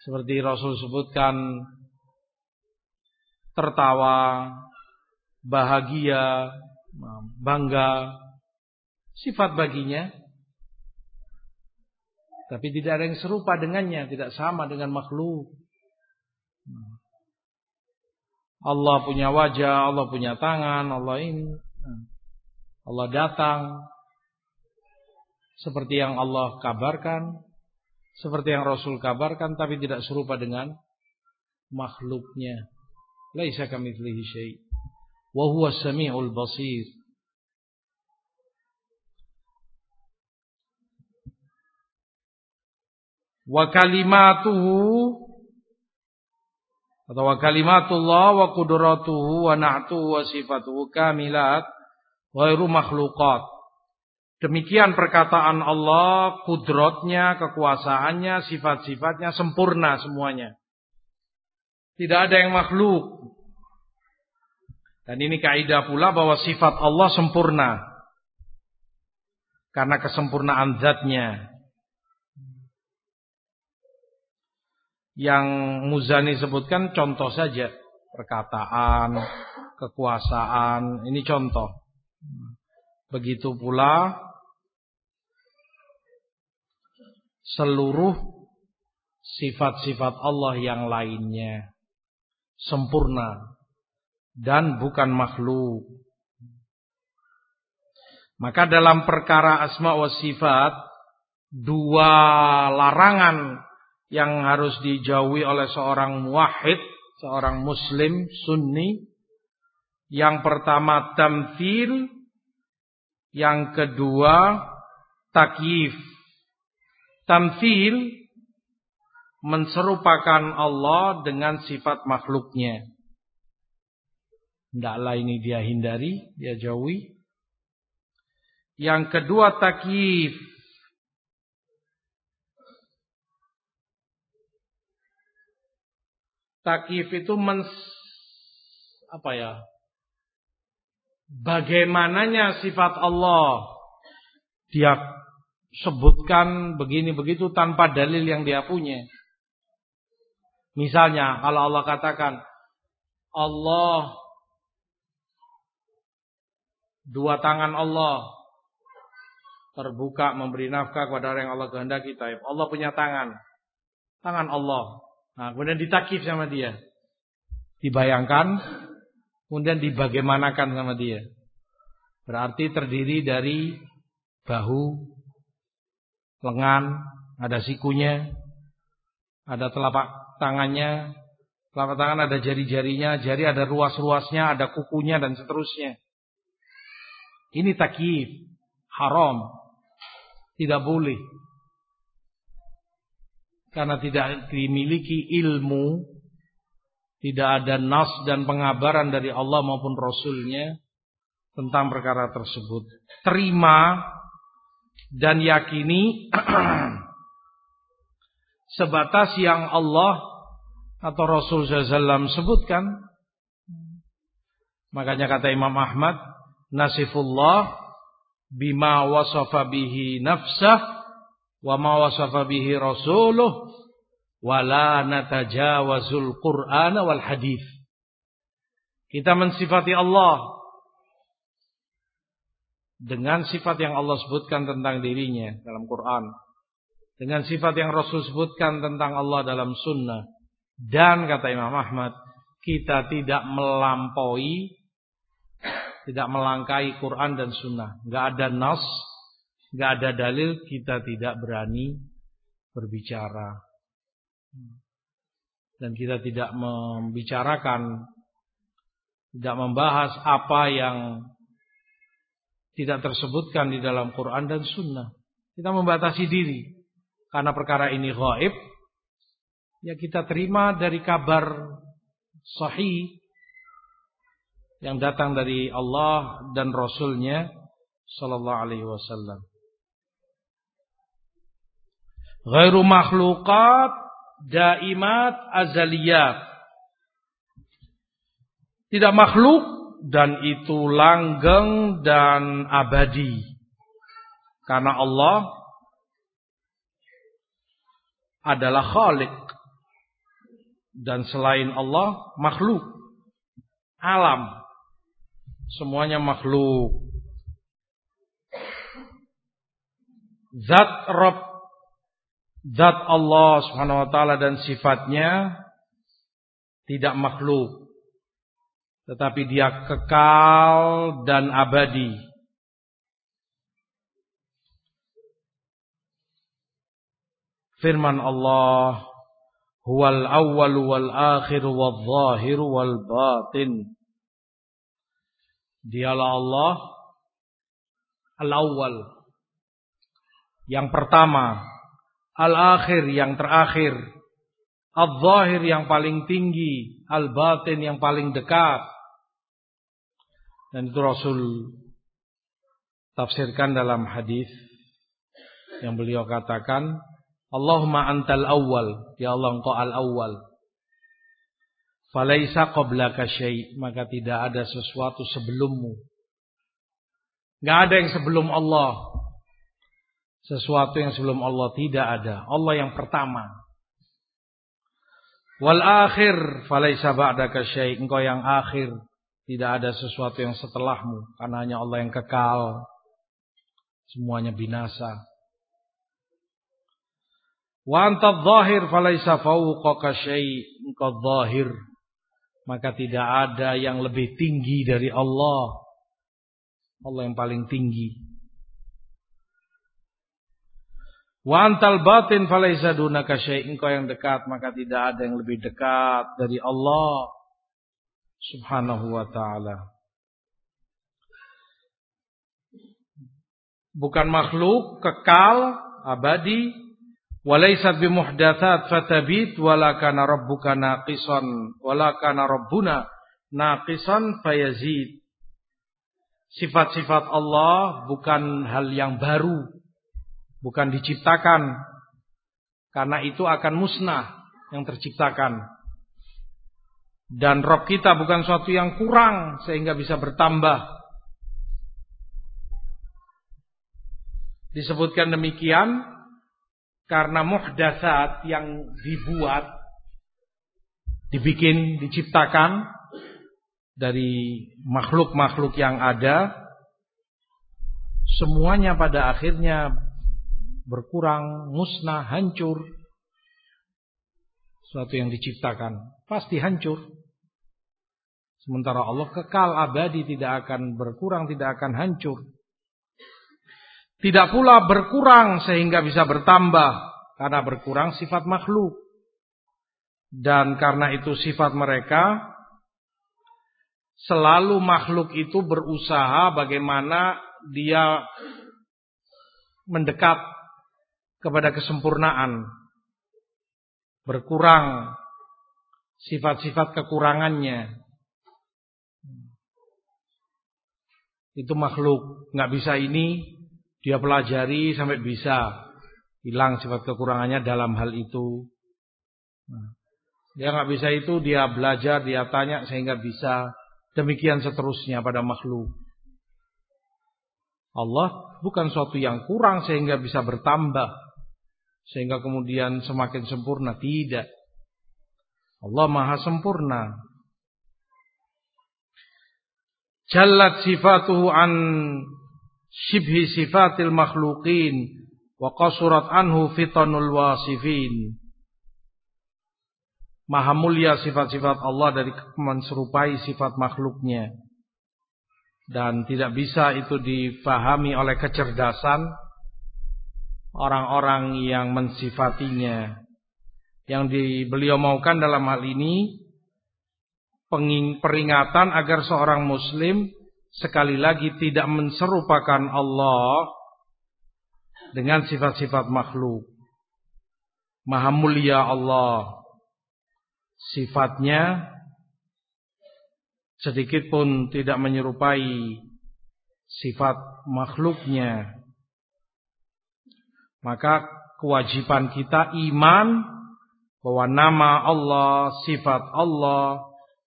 seperti Rasul sebutkan tertawa, bahagia, bangga, sifat baginya tapi tidak ada yang serupa dengannya, tidak sama dengan makhluk. Allah punya wajah, Allah punya tangan, Allah ini. Allah datang seperti yang Allah kabarkan, seperti yang Rasul kabarkan tapi tidak serupa dengan makhluknya. Laisa kamitslihi syai'. Wa huwa samiul basir. wa kalimatuhu atau wa kalimatullah wa qudratuhu wa na'tuhu wa sifatuhu kamilat ghairu makhluqat. Demikian perkataan Allah, kudrotnya, kekuasaannya, sifat-sifatnya sempurna semuanya. Tidak ada yang makhluk. Dan ini kaidah pula bahwa sifat Allah sempurna. Karena kesempurnaan zatnya. yang Muzani sebutkan contoh saja perkataan, kekuasaan, ini contoh. Begitu pula seluruh sifat-sifat Allah yang lainnya sempurna dan bukan makhluk. Maka dalam perkara asma wa sifat dua larangan yang harus dijauhi oleh seorang muwahhid, seorang muslim sunni. Yang pertama tamthil, yang kedua takyif. Tamthil menserupakan Allah dengan sifat makhluknya. Tidaklah ini dia hindari, dia jauhi. Yang kedua takyif Takif itu mens apa ya? Bagaimananya sifat Allah dia sebutkan begini begitu tanpa dalil yang dia punya. Misalnya kalau Allah katakan Allah dua tangan Allah terbuka memberi nafkah kepada orang yang Allah kehendaki taib. Allah punya tangan. Tangan Allah. Nah, kemudian ditakif sama dia. Dibayangkan, kemudian dibagaimanakan sama dia. Berarti terdiri dari bahu, lengan, ada sikunya, ada telapak tangannya, telapak tangan ada jari-jarinya, jari ada ruas-ruasnya, ada kukunya dan seterusnya. Ini takif, haram, tidak boleh. karena tidak dimiliki ilmu, tidak ada nas dan pengabaran dari Allah maupun Rasulnya tentang perkara tersebut. Terima dan yakini sebatas yang Allah atau Rasul SAW sebutkan. Makanya kata Imam Ahmad, nasifullah bima wasafa bihi nafsah wa ma wasafa bihi rasuluh wala natajawazul Qur'an wal hadis. Kita mensifati Allah dengan sifat yang Allah sebutkan tentang dirinya dalam Quran. Dengan sifat yang Rasul sebutkan tentang Allah dalam sunnah. Dan kata Imam Ahmad, kita tidak melampaui, tidak melangkai Quran dan sunnah. Gak ada nas, gak ada dalil, kita tidak berani berbicara. Dan kita tidak membicarakan, tidak membahas apa yang tidak tersebutkan di dalam Quran dan Sunnah. Kita membatasi diri. Karena perkara ini gaib. Ya kita terima dari kabar sahih. Yang datang dari Allah dan Rasulnya. Sallallahu alaihi wasallam. Ghairu makhlukat daimat azaliyat. Tidak makhluk dan itu langgeng dan abadi. Karena Allah adalah Khalik dan selain Allah makhluk. Alam. Semuanya makhluk. Zat Rob zat Allah taala dan sifatnya tidak makhluk tetapi dia kekal dan abadi. Firman Allah, "Huwal awwal wal akhir wal zahir wal batin." Dialah Allah al-awwal yang pertama, al-akhir yang terakhir, al-zahir yang paling tinggi, al-batin yang paling dekat. Dan itu Rasul tafsirkan dalam hadis yang beliau katakan, Allahumma antal awwal, ya Allah engkau al awwal. Falaisa qablaka syai, maka tidak ada sesuatu sebelummu. Enggak ada yang sebelum Allah. Sesuatu yang sebelum Allah tidak ada. Allah yang pertama. Wal akhir falaisa ba'daka syai, engkau yang akhir. Tidak ada sesuatu yang setelahmu. Karena hanya Allah yang kekal. Semuanya binasa. Wa anta dhahir falaisa fawqaka syai' engkau zahir maka tidak ada yang lebih tinggi dari Allah Allah yang paling tinggi Wa antal batin falaisa dunaka syai' engkau yang dekat maka tidak ada yang lebih dekat dari Allah subhanahu wa ta'ala. Bukan makhluk, kekal, abadi, walaysat bimuhdatsat fatabit wala kana rabbuka naqisan wala kana rabbuna naqisan fayazid. Sifat-sifat Allah bukan hal yang baru, bukan diciptakan. Karena itu akan musnah yang terciptakan. Dan Rob kita bukan suatu yang kurang sehingga bisa bertambah. Disebutkan demikian karena muhdasat yang dibuat, dibikin, diciptakan dari makhluk-makhluk yang ada, semuanya pada akhirnya berkurang, musnah, hancur. Suatu yang diciptakan pasti hancur. Sementara Allah kekal abadi tidak akan berkurang, tidak akan hancur. Tidak pula berkurang sehingga bisa bertambah. Karena berkurang sifat makhluk. Dan karena itu sifat mereka. Selalu makhluk itu berusaha bagaimana dia mendekat kepada kesempurnaan. berkurang sifat-sifat kekurangannya. Itu makhluk, nggak bisa ini dia pelajari sampai bisa hilang sifat kekurangannya dalam hal itu. Nah, dia nggak bisa itu dia belajar, dia tanya sehingga bisa. Demikian seterusnya pada makhluk. Allah bukan suatu yang kurang sehingga bisa bertambah. Sehingga kemudian semakin sempurna. Tidak. Allah maha sempurna. Jallat sifatuhu an shibhi sifatil makhluqin wa qasurat anhu fitanul wasifin. Maha mulia sifat-sifat Allah dari menserupai sifat makhluknya dan tidak bisa itu difahami oleh kecerdasan orang-orang yang mensifatinya. Yang di, beliau maukan dalam hal ini peringatan agar seorang muslim sekali lagi tidak menserupakan Allah dengan sifat-sifat makhluk. Maha mulia Allah. Sifatnya sedikit pun tidak menyerupai sifat makhluknya maka kewajiban kita iman bahwa nama Allah, sifat Allah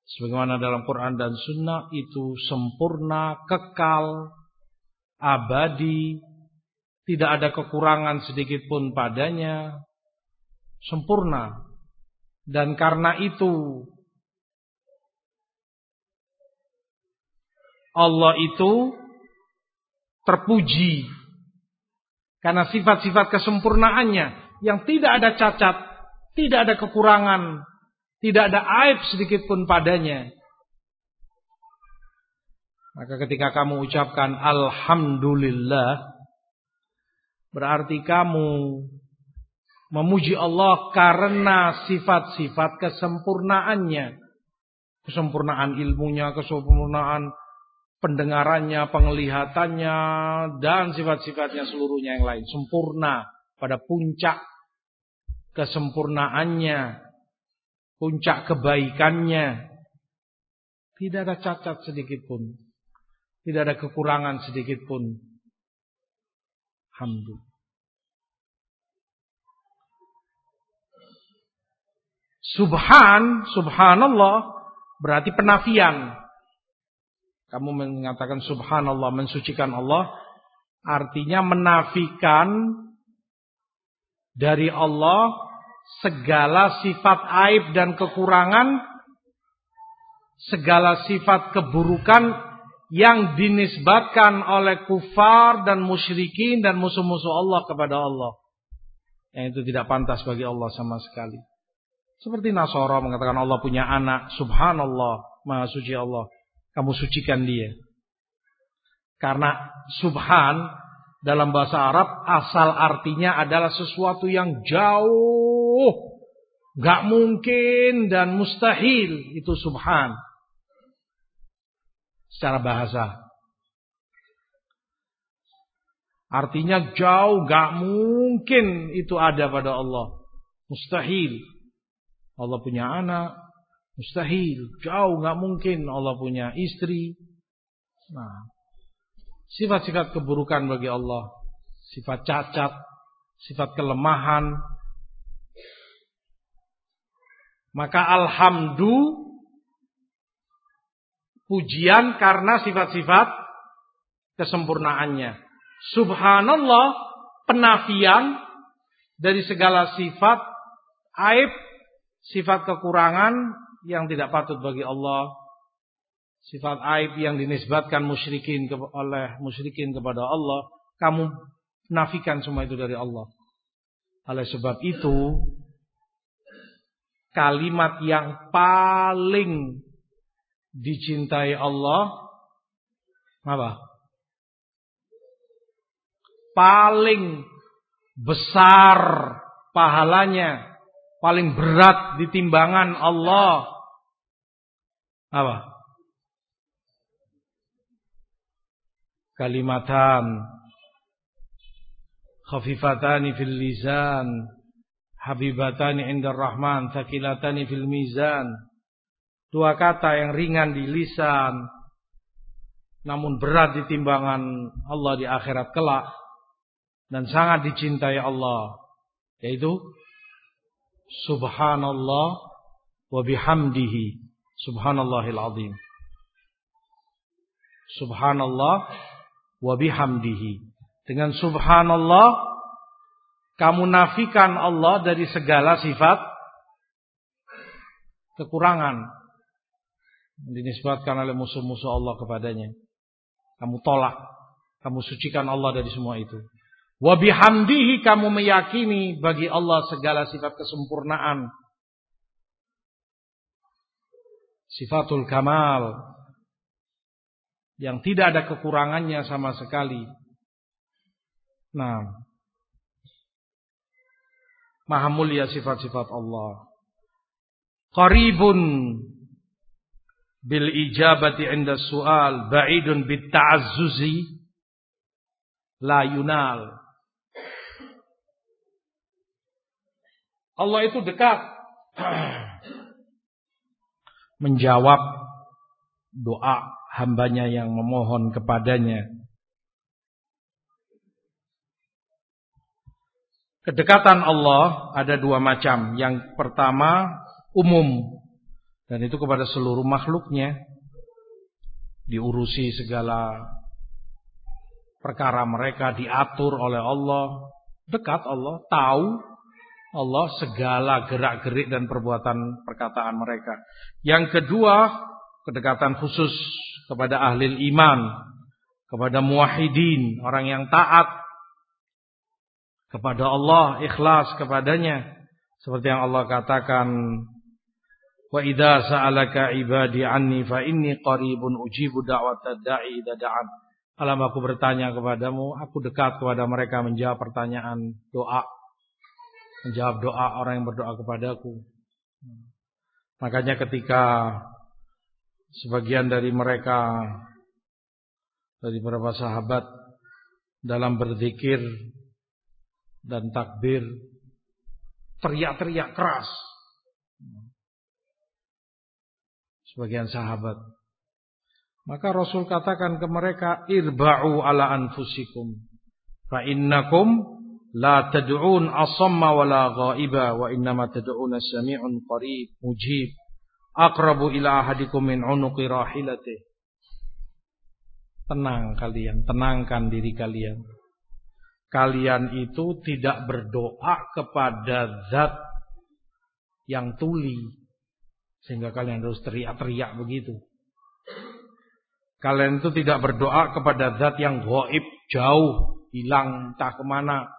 sebagaimana dalam Quran dan Sunnah itu sempurna, kekal, abadi, tidak ada kekurangan sedikit pun padanya, sempurna. Dan karena itu Allah itu terpuji karena sifat-sifat kesempurnaannya yang tidak ada cacat, tidak ada kekurangan, tidak ada aib sedikit pun padanya. Maka ketika kamu ucapkan alhamdulillah berarti kamu memuji Allah karena sifat-sifat kesempurnaannya. Kesempurnaan ilmunya, kesempurnaan pendengarannya, penglihatannya, dan sifat-sifatnya seluruhnya yang lain. Sempurna pada puncak kesempurnaannya, puncak kebaikannya. Tidak ada cacat sedikit pun. Tidak ada kekurangan sedikit pun. Alhamdulillah. Subhan, subhanallah berarti penafian. Kamu mengatakan subhanallah, mensucikan Allah. Artinya menafikan dari Allah segala sifat aib dan kekurangan. Segala sifat keburukan yang dinisbatkan oleh kufar dan musyrikin dan musuh-musuh Allah kepada Allah. Yang itu tidak pantas bagi Allah sama sekali. Seperti Nasara mengatakan Allah punya anak. Subhanallah. Maha suci Allah kamu sucikan dia. Karena subhan dalam bahasa Arab asal artinya adalah sesuatu yang jauh, gak mungkin dan mustahil itu subhan. Secara bahasa. Artinya jauh, gak mungkin itu ada pada Allah. Mustahil. Allah punya anak, Mustahil, jauh nggak mungkin Allah punya istri. Nah, sifat-sifat keburukan bagi Allah, sifat cacat, sifat kelemahan. Maka alhamdulillah pujian karena sifat-sifat kesempurnaannya. Subhanallah penafian dari segala sifat aib, sifat kekurangan yang tidak patut bagi Allah, sifat aib yang dinisbatkan musyrikin oleh musyrikin kepada Allah, kamu nafikan semua itu dari Allah. Oleh sebab itu, kalimat yang paling dicintai Allah apa? Paling besar pahalanya, paling berat di timbangan Allah apa? Kalimatan khafifatani fil lisan habibatani indar rahman thaqilatani fil mizan. Dua kata yang ringan di lisan namun berat di timbangan Allah di akhirat kelak dan sangat dicintai Allah yaitu subhanallah wa bihamdihi. Subhanallahil azim. Subhanallah wa bihamdihi. Dengan subhanallah kamu nafikan Allah dari segala sifat kekurangan dinisbatkan oleh musuh-musuh Allah kepadanya. Kamu tolak, kamu sucikan Allah dari semua itu. Wa bihamdihi kamu meyakini bagi Allah segala sifat kesempurnaan. Sifatul kamal yang tidak ada kekurangannya sama sekali. Nah, Maha mulia sifat-sifat Allah. Qaribun bil ijabati inda su'al ba'idun bit ta'azzuzi la yunal. Allah itu dekat menjawab doa hambanya yang memohon kepadanya. Kedekatan Allah ada dua macam. Yang pertama umum dan itu kepada seluruh makhluknya diurusi segala perkara mereka diatur oleh Allah dekat Allah tahu Allah segala gerak-gerik dan perbuatan perkataan mereka. Yang kedua, kedekatan khusus kepada ahli iman, kepada muwahhidin, orang yang taat kepada Allah, ikhlas kepadanya. Seperti yang Allah katakan, Wa idza sa'alaka ibadi anni fa inni qaribun ujibu da'watad da'i idza da'an. Alam aku bertanya kepadamu, aku dekat kepada mereka menjawab pertanyaan doa. Menjawab doa orang yang berdoa kepadaku. Makanya ketika sebagian dari mereka dari beberapa sahabat dalam berzikir dan takbir teriak-teriak keras. Sebagian sahabat. Maka Rasul katakan ke mereka irba'u ala anfusikum fa innakum la tad'un asamma wala ghaiba wa innama tad'una sami'un qarib mujib. Aqrabu ila ahadikum min unuqi rahilati tenang kalian tenangkan diri kalian kalian itu tidak berdoa kepada zat yang tuli sehingga kalian harus teriak-teriak begitu. Kalian itu tidak berdoa kepada zat yang goib jauh hilang entah ke mana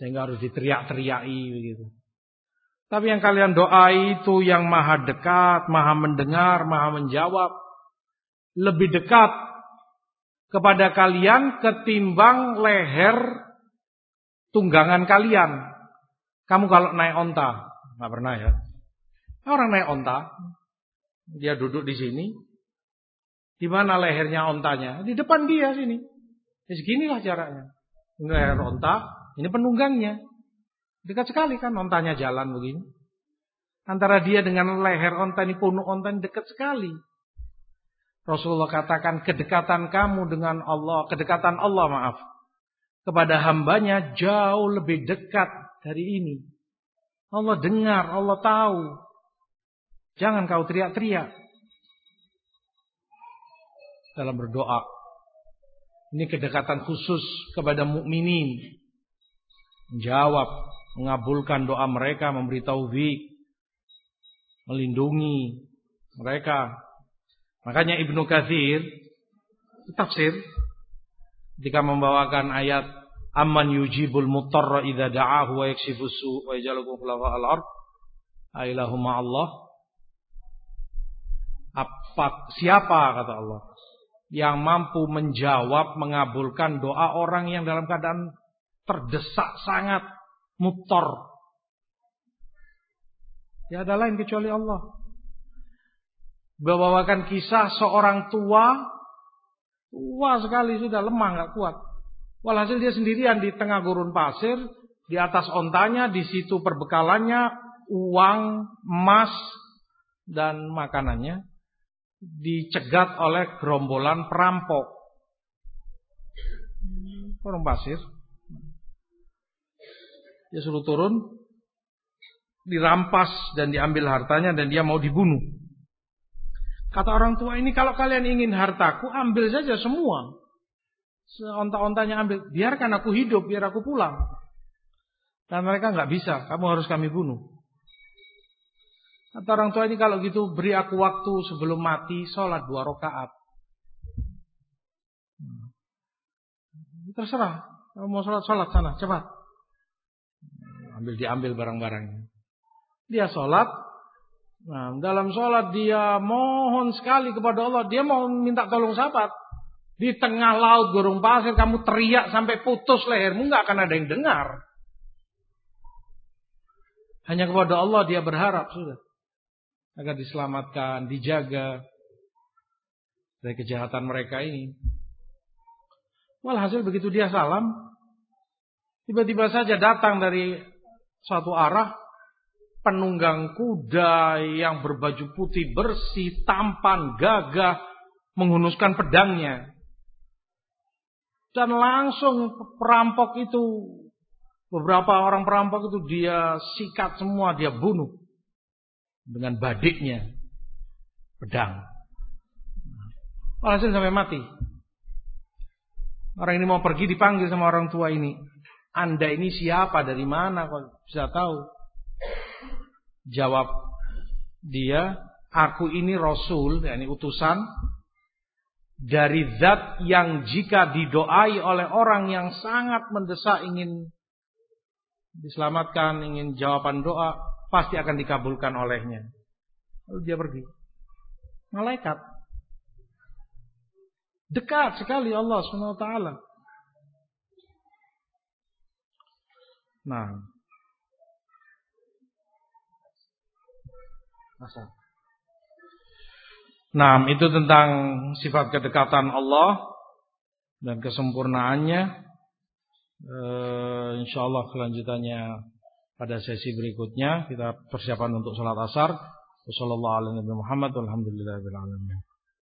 sehingga harus diteriak-teriaki begitu. Tapi yang kalian doa itu yang maha dekat, maha mendengar, maha menjawab. Lebih dekat kepada kalian ketimbang leher tunggangan kalian. Kamu kalau naik onta, nggak pernah ya. Orang naik onta, dia duduk di sini. Di mana lehernya ontanya? Di depan dia sini. Ya seginilah jaraknya. Ini leher onta, ini penunggangnya. Dekat sekali kan ontanya jalan begini. Antara dia dengan leher onta ini punuk onta ini dekat sekali. Rasulullah katakan kedekatan kamu dengan Allah, kedekatan Allah maaf, kepada hambanya jauh lebih dekat dari ini. Allah dengar, Allah tahu. Jangan kau teriak-teriak dalam berdoa. Ini kedekatan khusus kepada mukminin. Menjawab, mengabulkan doa mereka, memberi melindungi mereka Makanya Ibnu Katsir tafsir ketika membawakan ayat amman yujibul mutarra idza da'ahu wa yakshifu su wa yajalukum khulafa'al ard ailahu Allah apa siapa kata Allah yang mampu menjawab mengabulkan doa orang yang dalam keadaan terdesak sangat mutor Ya ada lain kecuali Allah Bawakan kisah seorang tua, tua sekali sudah lemah nggak kuat. Walhasil dia sendirian di tengah gurun pasir, Di atas ontanya di situ perbekalannya uang, emas dan makanannya dicegat oleh gerombolan perampok. Orang pasir. Dia suruh turun, dirampas dan diambil hartanya dan dia mau dibunuh. Kata orang tua ini kalau kalian ingin hartaku ambil saja semua. Seonta-ontanya ambil. Biarkan aku hidup, biar aku pulang. Dan mereka nggak bisa, kamu harus kami bunuh. Kata orang tua ini kalau gitu beri aku waktu sebelum mati sholat dua rakaat. Hmm. Terserah, kamu mau sholat sholat sana cepat. Ambil diambil barang-barangnya. Dia sholat. Nah, dalam sholat dia mohon sekali kepada Allah. Dia mau minta tolong sahabat. Di tengah laut gurung pasir kamu teriak sampai putus lehermu nggak akan ada yang dengar. Hanya kepada Allah dia berharap sudah agar diselamatkan, dijaga dari kejahatan mereka ini. Walhasil begitu dia salam, tiba-tiba saja datang dari suatu arah penunggang kuda yang berbaju putih bersih, tampan, gagah, menghunuskan pedangnya. Dan langsung perampok itu, beberapa orang perampok itu dia sikat semua, dia bunuh dengan badiknya pedang. Alhasil sampai mati. Orang ini mau pergi dipanggil sama orang tua ini. Anda ini siapa? Dari mana kok bisa tahu? Jawab dia, aku ini rasul, yakni utusan dari zat yang jika didoai oleh orang yang sangat mendesak ingin diselamatkan, ingin jawaban doa, pasti akan dikabulkan olehnya. Lalu dia pergi. Malaikat. Dekat sekali Allah SWT. Nah. Nah, itu tentang sifat kedekatan Allah dan kesempurnaannya. Eh, insya Allah kelanjutannya pada sesi berikutnya kita persiapan untuk sholat asar. Wassalamualaikum warahmatullahi wabarakatuh.